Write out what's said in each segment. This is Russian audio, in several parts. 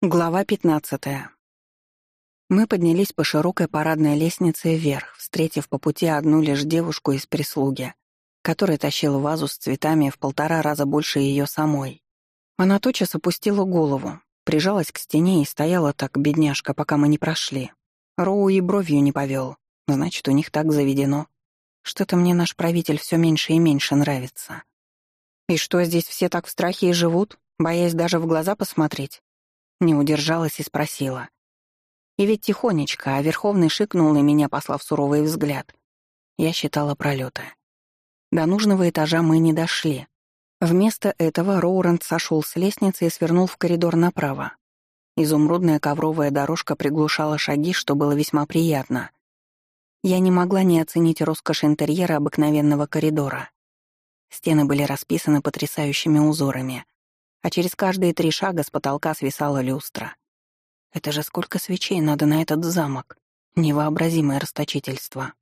Глава 15. Мы поднялись по широкой парадной лестнице вверх, встретив по пути одну лишь девушку из прислуги, которая тащила вазу с цветами в полтора раза больше ее самой. Она тотчас опустила голову, прижалась к стене и стояла так, бедняжка, пока мы не прошли. Роу и бровью не повел. Значит, у них так заведено. Что-то мне наш правитель все меньше и меньше нравится. И что, здесь все так в страхе и живут, боясь даже в глаза посмотреть? Не удержалась и спросила. И ведь тихонечко, а Верховный шикнул на меня, послав суровый взгляд. Я считала пролеты. До нужного этажа мы не дошли. Вместо этого Роурент сошел с лестницы и свернул в коридор направо. Изумрудная ковровая дорожка приглушала шаги, что было весьма приятно. Я не могла не оценить роскошь интерьера обыкновенного коридора. Стены были расписаны потрясающими узорами — а через каждые три шага с потолка свисала люстра. Это же сколько свечей надо на этот замок. Невообразимое расточительство.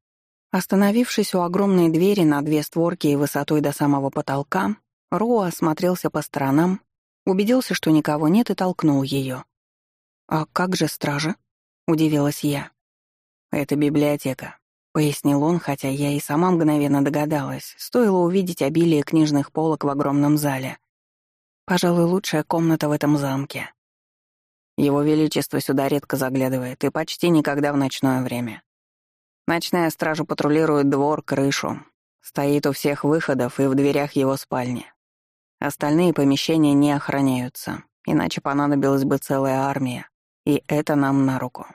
Остановившись у огромной двери на две створки и высотой до самого потолка, Роу осмотрелся по сторонам, убедился, что никого нет, и толкнул ее. «А как же стража?» — удивилась я. «Это библиотека», — пояснил он, хотя я и сама мгновенно догадалась, стоило увидеть обилие книжных полок в огромном зале. Пожалуй, лучшая комната в этом замке. Его Величество сюда редко заглядывает и почти никогда в ночное время. Ночная стража патрулирует двор, крышу. Стоит у всех выходов и в дверях его спальни. Остальные помещения не охраняются, иначе понадобилась бы целая армия, и это нам на руку.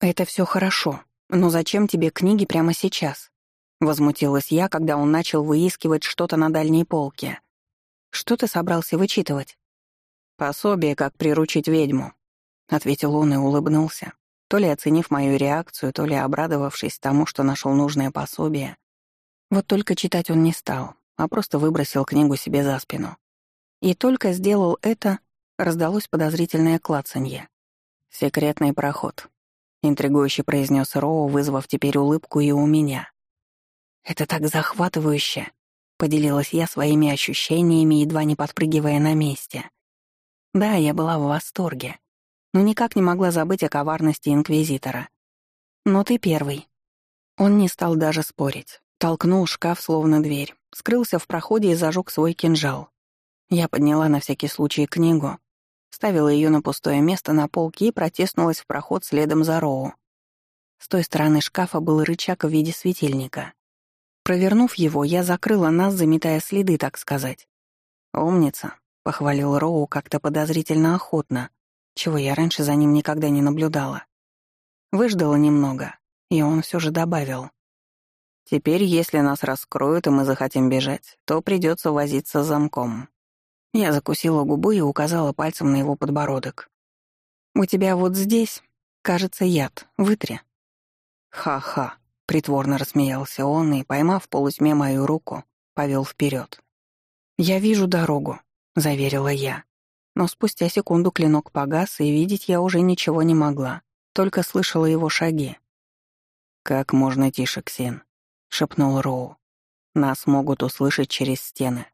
«Это все хорошо, но зачем тебе книги прямо сейчас?» Возмутилась я, когда он начал выискивать что-то на дальней полке. Что ты собрался вычитывать?» «Пособие, как приручить ведьму», — ответил он и улыбнулся, то ли оценив мою реакцию, то ли обрадовавшись тому, что нашел нужное пособие. Вот только читать он не стал, а просто выбросил книгу себе за спину. И только сделал это, раздалось подозрительное клацанье. «Секретный проход», — интригующе произнес Роу, вызвав теперь улыбку и у меня. «Это так захватывающе!» Поделилась я своими ощущениями, едва не подпрыгивая на месте. Да, я была в восторге, но никак не могла забыть о коварности Инквизитора. Но ты первый. Он не стал даже спорить. Толкнул шкаф, словно дверь, скрылся в проходе и зажег свой кинжал. Я подняла на всякий случай книгу, ставила ее на пустое место на полке и протеснулась в проход следом за Роу. С той стороны шкафа был рычаг в виде светильника. Провернув его, я закрыла нас, заметая следы, так сказать. «Умница», — похвалил Роу как-то подозрительно охотно, чего я раньше за ним никогда не наблюдала. Выждала немного, и он все же добавил. «Теперь, если нас раскроют, и мы захотим бежать, то придется возиться с замком». Я закусила губу и указала пальцем на его подбородок. «У тебя вот здесь, кажется, яд. Вытри». «Ха-ха», Притворно рассмеялся он и, поймав в полутьме мою руку, повел вперед. «Я вижу дорогу», — заверила я. Но спустя секунду клинок погас, и видеть я уже ничего не могла, только слышала его шаги. «Как можно тише, Ксен», — шепнул Роу. «Нас могут услышать через стены».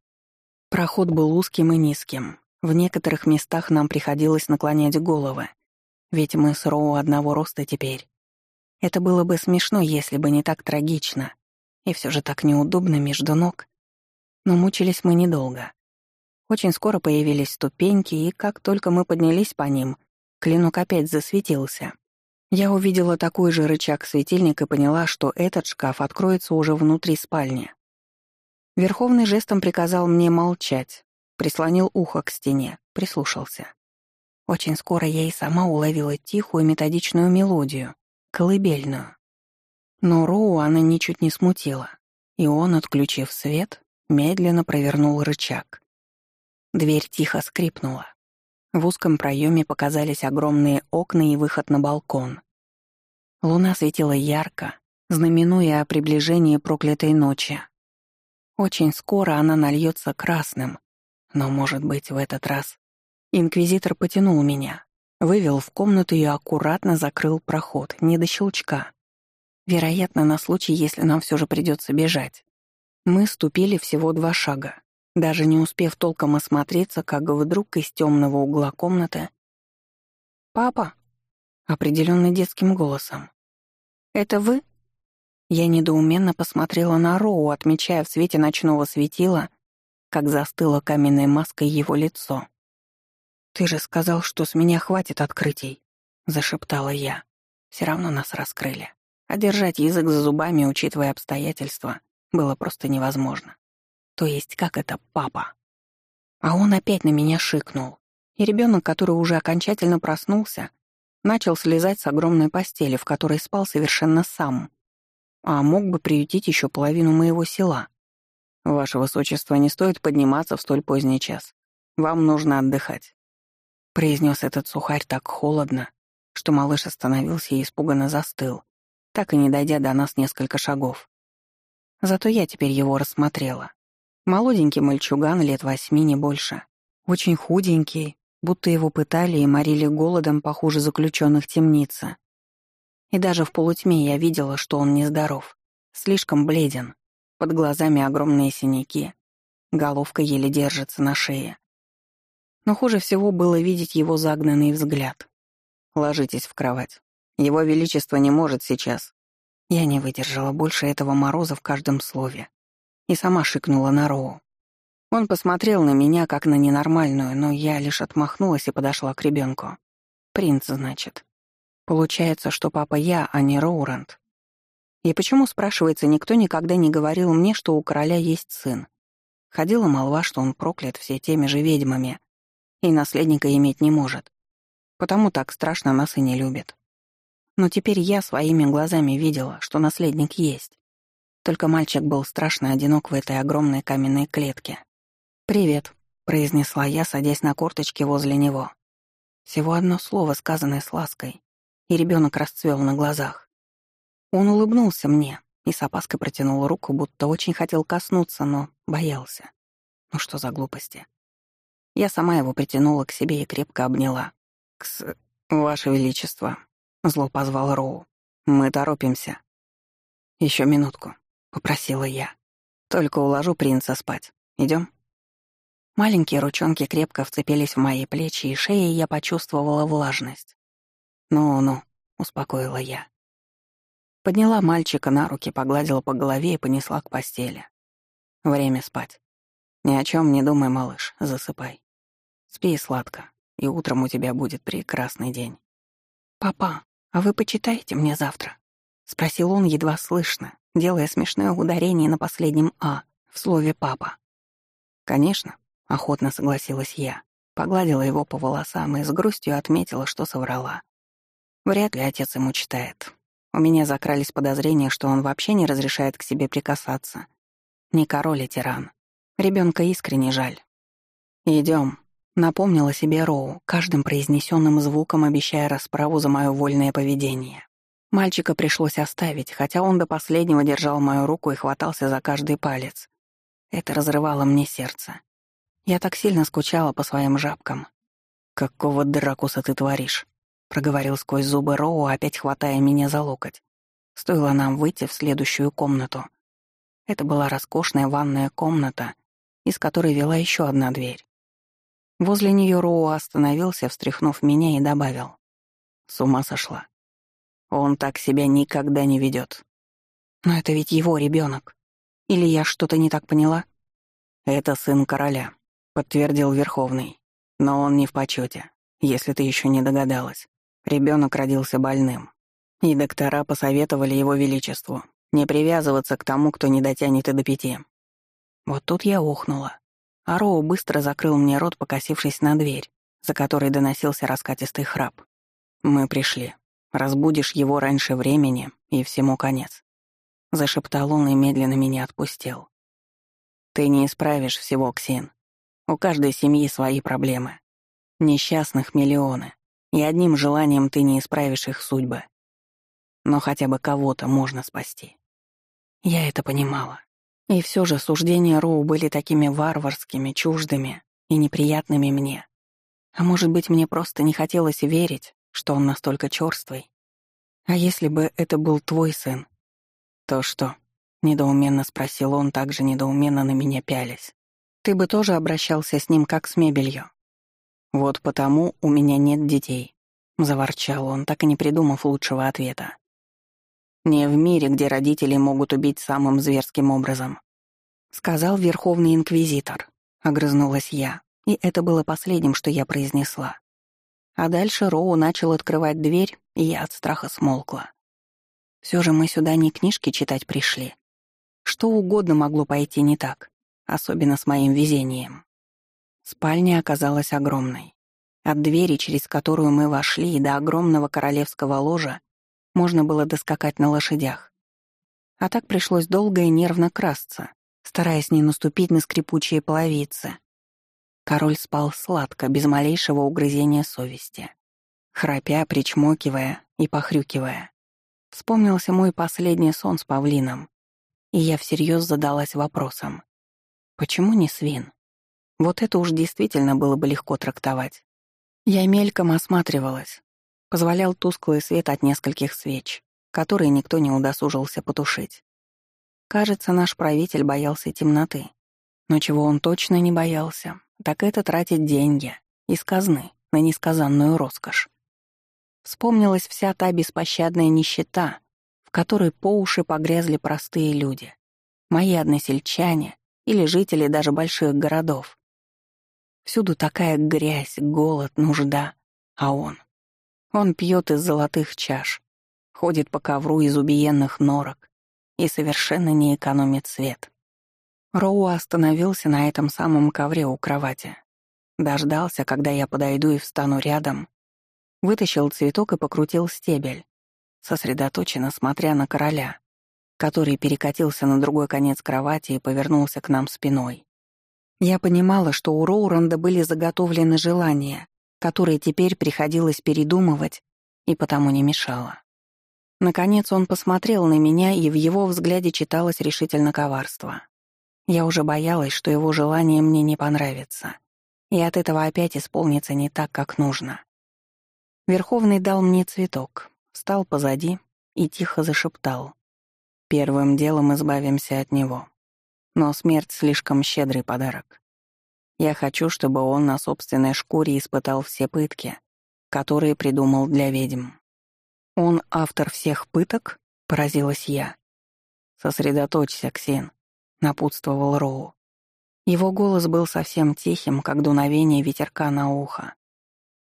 Проход был узким и низким. В некоторых местах нам приходилось наклонять головы, ведь мы с Роу одного роста теперь. Это было бы смешно, если бы не так трагично. И все же так неудобно между ног. Но мучились мы недолго. Очень скоро появились ступеньки, и как только мы поднялись по ним, клинок опять засветился. Я увидела такой же рычаг-светильник и поняла, что этот шкаф откроется уже внутри спальни. Верховный жестом приказал мне молчать, прислонил ухо к стене, прислушался. Очень скоро я и сама уловила тихую методичную мелодию, колыбельную. Но Роу она ничуть не смутила, и он, отключив свет, медленно провернул рычаг. Дверь тихо скрипнула. В узком проеме показались огромные окна и выход на балкон. Луна светила ярко, знаменуя о приближении проклятой ночи. Очень скоро она нальется красным, но, может быть, в этот раз Инквизитор потянул меня, Вывел в комнату и аккуратно закрыл проход, не до щелчка. Вероятно, на случай, если нам все же придется бежать. Мы ступили всего два шага, даже не успев толком осмотреться, как вдруг из темного угла комнаты «Папа?» Определенно детским голосом. «Это вы?» Я недоуменно посмотрела на Роу, отмечая в свете ночного светила, как застыло каменной маской его лицо. «Ты же сказал, что с меня хватит открытий», — зашептала я. Все равно нас раскрыли. А держать язык за зубами, учитывая обстоятельства, было просто невозможно. То есть как это папа? А он опять на меня шикнул. И ребенок, который уже окончательно проснулся, начал слезать с огромной постели, в которой спал совершенно сам. А мог бы приютить еще половину моего села. «Ваше высочество, не стоит подниматься в столь поздний час. Вам нужно отдыхать», — произнес этот сухарь так холодно, что малыш остановился и испуганно застыл, так и не дойдя до нас несколько шагов. Зато я теперь его рассмотрела. Молоденький мальчуган, лет восьми, не больше. Очень худенький, будто его пытали и морили голодом похуже заключенных темницы. И даже в полутьме я видела, что он нездоров, слишком бледен, под глазами огромные синяки, головка еле держится на шее. Но хуже всего было видеть его загнанный взгляд. «Ложитесь в кровать. Его Величество не может сейчас». Я не выдержала больше этого мороза в каждом слове и сама шикнула на Роу. Он посмотрел на меня, как на ненормальную, но я лишь отмахнулась и подошла к ребенку. Принц, значит. Получается, что папа я, а не Роуранд. И почему, спрашивается, никто никогда не говорил мне, что у короля есть сын? Ходила молва, что он проклят все теми же ведьмами и наследника иметь не может. Потому так страшно нас и не любит. Но теперь я своими глазами видела, что наследник есть. Только мальчик был страшно одинок в этой огромной каменной клетке. «Привет», — произнесла я, садясь на корточки возле него. Всего одно слово, сказанное с лаской, и ребенок расцвел на глазах. Он улыбнулся мне и с опаской протянул руку, будто очень хотел коснуться, но боялся. Ну что за глупости? Я сама его притянула к себе и крепко обняла. «Кс... Ваше Величество», — зло позвал Роу. «Мы торопимся». Еще минутку», — попросила я. «Только уложу принца спать. Идем? Маленькие ручонки крепко вцепились в мои плечи, и шеей я почувствовала влажность. «Ну-ну», — успокоила я. Подняла мальчика на руки, погладила по голове и понесла к постели. Время спать. Ни о чем не думай, малыш, засыпай. Спи сладко, и утром у тебя будет прекрасный день. «Папа, а вы почитаете мне завтра?» — спросил он едва слышно, делая смешное ударение на последнем «а» в слове «папа». «Конечно», — охотно согласилась я. Погладила его по волосам и с грустью отметила, что соврала. Вряд ли отец ему читает. У меня закрались подозрения, что он вообще не разрешает к себе прикасаться. Не король, а тиран. Ребенка искренне жаль. Идем, напомнила себе Роу, каждым произнесенным звуком обещая расправу за мое вольное поведение. Мальчика пришлось оставить, хотя он до последнего держал мою руку и хватался за каждый палец. Это разрывало мне сердце. Я так сильно скучала по своим жабкам. «Какого дракуса ты творишь?» — проговорил сквозь зубы Роу, опять хватая меня за локоть. Стоило нам выйти в следующую комнату. Это была роскошная ванная комната, из которой вела еще одна дверь. Возле нее Роу остановился, встряхнув меня, и добавил. С ума сошла. Он так себя никогда не ведет. Но это ведь его ребенок. Или я что-то не так поняла? Это сын короля подтвердил Верховный. Но он не в почете, если ты еще не догадалась. Ребенок родился больным. И доктора посоветовали его величеству не привязываться к тому, кто не дотянет и до пяти. Вот тут я ухнула. А Роу быстро закрыл мне рот, покосившись на дверь, за которой доносился раскатистый храп. «Мы пришли. Разбудишь его раньше времени, и всему конец». Зашептал он и медленно меня отпустил. «Ты не исправишь всего, Ксин. У каждой семьи свои проблемы. Несчастных миллионы. И одним желанием ты не исправишь их судьбы. Но хотя бы кого-то можно спасти. Я это понимала. И все же суждения Роу были такими варварскими, чуждыми и неприятными мне. А может быть, мне просто не хотелось верить, что он настолько чёрствый. А если бы это был твой сын? То что? Недоуменно спросил он, также недоуменно на меня пялясь. Ты бы тоже обращался с ним как с мебелью. Вот потому у меня нет детей. — заворчал он, так и не придумав лучшего ответа. «Не в мире, где родители могут убить самым зверским образом», — сказал Верховный Инквизитор. Огрызнулась я, и это было последним, что я произнесла. А дальше Роу начал открывать дверь, и я от страха смолкла. Все же мы сюда не книжки читать пришли. Что угодно могло пойти не так, особенно с моим везением. Спальня оказалась огромной. От двери, через которую мы вошли, до огромного королевского ложа можно было доскакать на лошадях. А так пришлось долго и нервно красться, стараясь не наступить на скрипучие половицы. Король спал сладко, без малейшего угрызения совести, храпя, причмокивая и похрюкивая. Вспомнился мой последний сон с павлином, и я всерьез задалась вопросом. Почему не свин? Вот это уж действительно было бы легко трактовать. Я мельком осматривалась. Позволял тусклый свет от нескольких свеч, которые никто не удосужился потушить. Кажется, наш правитель боялся темноты. Но чего он точно не боялся, так это тратить деньги из казны на несказанную роскошь. Вспомнилась вся та беспощадная нищета, в которой по уши погрязли простые люди, мои односельчане или жители даже больших городов. Всюду такая грязь, голод, нужда. А он? Он пьет из золотых чаш, ходит по ковру из убиенных норок и совершенно не экономит свет. Роу остановился на этом самом ковре у кровати. Дождался, когда я подойду и встану рядом. Вытащил цветок и покрутил стебель, сосредоточенно смотря на короля, который перекатился на другой конец кровати и повернулся к нам спиной. Я понимала, что у Роуранда были заготовлены желания, которые теперь приходилось передумывать, и потому не мешало. Наконец он посмотрел на меня, и в его взгляде читалось решительно коварство. Я уже боялась, что его желание мне не понравится, и от этого опять исполнится не так, как нужно. Верховный дал мне цветок, встал позади и тихо зашептал. «Первым делом избавимся от него. Но смерть — слишком щедрый подарок. Я хочу, чтобы он на собственной шкуре испытал все пытки, которые придумал для ведьм. Он автор всех пыток? Поразилась я. Сосредоточься, Ксен, напутствовал Роу. Его голос был совсем тихим, как дуновение ветерка на ухо.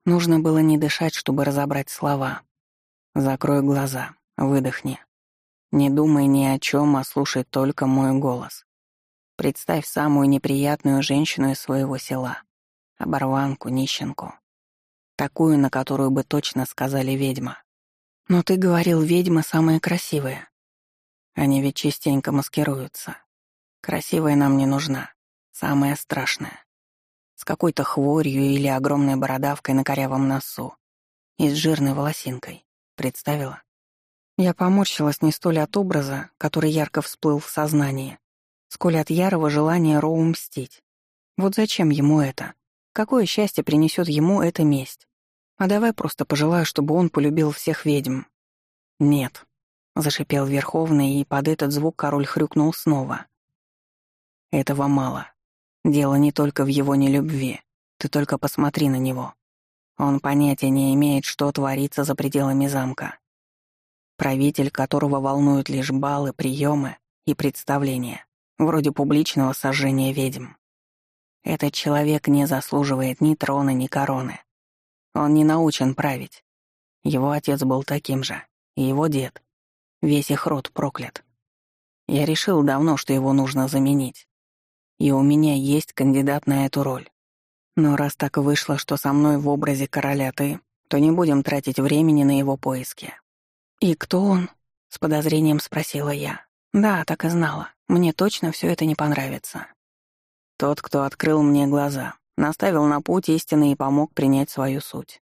Нужно было не дышать, чтобы разобрать слова. Закрой глаза, выдохни. Не думай ни о чем, а слушай только мой голос. Представь самую неприятную женщину из своего села. Оборванку, нищенку. Такую, на которую бы точно сказали ведьма. Но ты говорил, ведьмы самые красивые. Они ведь частенько маскируются. Красивая нам не нужна. Самая страшная. С какой-то хворью или огромной бородавкой на корявом носу. И с жирной волосинкой. Представила? Я поморщилась не столь от образа, который ярко всплыл в сознании, сколь от ярого желания Роу мстить. Вот зачем ему это? Какое счастье принесет ему эта месть? А давай просто пожелаю, чтобы он полюбил всех ведьм. Нет, зашипел Верховный, и под этот звук король хрюкнул снова. Этого мало. Дело не только в его нелюбви. Ты только посмотри на него. Он понятия не имеет, что творится за пределами замка. Правитель, которого волнуют лишь балы, приемы и представления вроде публичного сожжения ведьм. Этот человек не заслуживает ни трона, ни короны. Он не научен править. Его отец был таким же, и его дед. Весь их род проклят. Я решил давно, что его нужно заменить. И у меня есть кандидат на эту роль. Но раз так вышло, что со мной в образе короля ты, то не будем тратить времени на его поиски. «И кто он?» — с подозрением спросила я. «Да, так и знала. Мне точно все это не понравится. Тот, кто открыл мне глаза, наставил на путь истины и помог принять свою суть.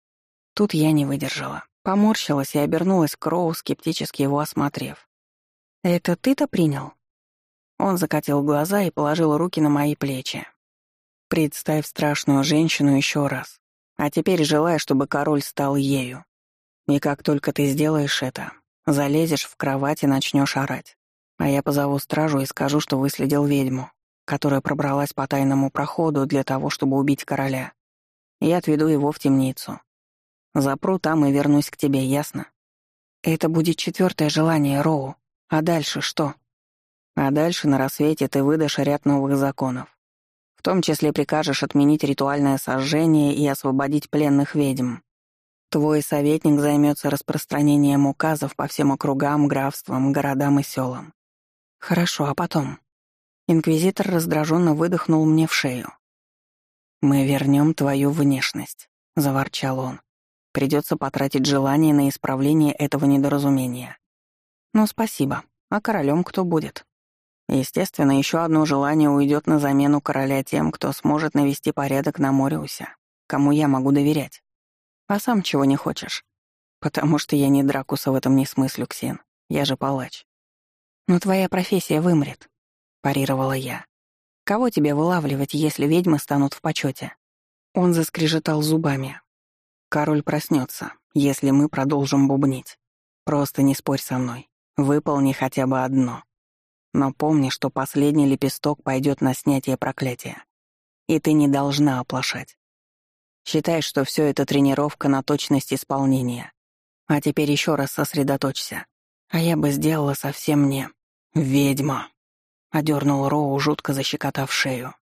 Тут я не выдержала. Поморщилась и обернулась к Роу, скептически его осмотрев. «Это ты-то принял?» Он закатил глаза и положил руки на мои плечи. «Представь страшную женщину еще раз. А теперь желай, чтобы король стал ею. И как только ты сделаешь это, залезешь в кровать и начнешь орать. А я позову стражу и скажу, что выследил ведьму, которая пробралась по тайному проходу для того, чтобы убить короля. И отведу его в темницу. Запру там и вернусь к тебе, ясно? Это будет четвертое желание, Роу. А дальше что? А дальше на рассвете ты выдашь ряд новых законов. В том числе прикажешь отменить ритуальное сожжение и освободить пленных ведьм. Твой советник займется распространением указов по всем округам, графствам, городам и селам. Хорошо, а потом? Инквизитор раздраженно выдохнул мне в шею. «Мы вернем твою внешность», — заворчал он. «Придется потратить желание на исправление этого недоразумения». «Ну, спасибо. А королем кто будет?» Естественно, еще одно желание уйдет на замену короля тем, кто сможет навести порядок на Мориусе, кому я могу доверять. А сам чего не хочешь? Потому что я не Дракуса в этом не смыслю, Ксен. Я же палач. Но твоя профессия вымрет, парировала я. Кого тебе вылавливать, если ведьмы станут в почете? Он заскрежетал зубами. Король проснется, если мы продолжим бубнить. Просто не спорь со мной. Выполни хотя бы одно. Но помни, что последний лепесток пойдет на снятие проклятия. И ты не должна оплошать. Считай, что все это тренировка на точность исполнения. А теперь еще раз сосредоточься. А я бы сделала совсем не... «Ведьма!» — одернул Роу, жутко защекотав шею.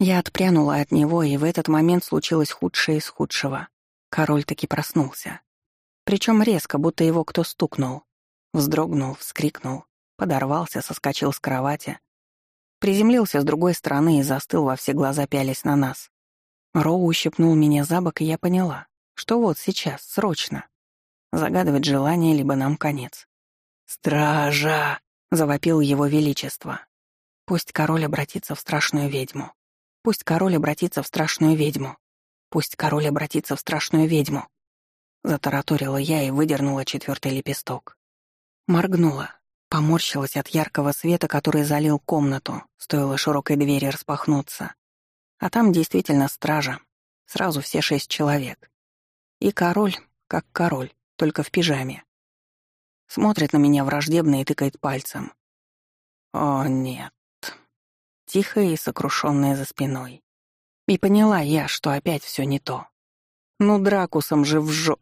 Я отпрянула от него, и в этот момент случилось худшее из худшего. Король таки проснулся. Причем резко, будто его кто стукнул. Вздрогнул, вскрикнул, подорвался, соскочил с кровати. Приземлился с другой стороны и застыл во все глаза, пялись на нас. Роу ущипнул меня за бок, и я поняла, что вот сейчас, срочно. Загадывать желание, либо нам конец. «Стража!» — завопил его величество. Пусть король обратится в страшную ведьму. Пусть король обратится в страшную ведьму. Пусть король обратится в страшную ведьму. Затараторила я и выдернула четвертый лепесток. Моргнула, поморщилась от яркого света, который залил комнату, стоило широкой двери распахнуться. А там действительно стража. Сразу все шесть человек. И король, как король, только в пижаме. Смотрит на меня враждебно и тыкает пальцем. О, нет. Тихая и сокрушенная за спиной. И поняла я, что опять все не то. Ну, Дракусом же вжо...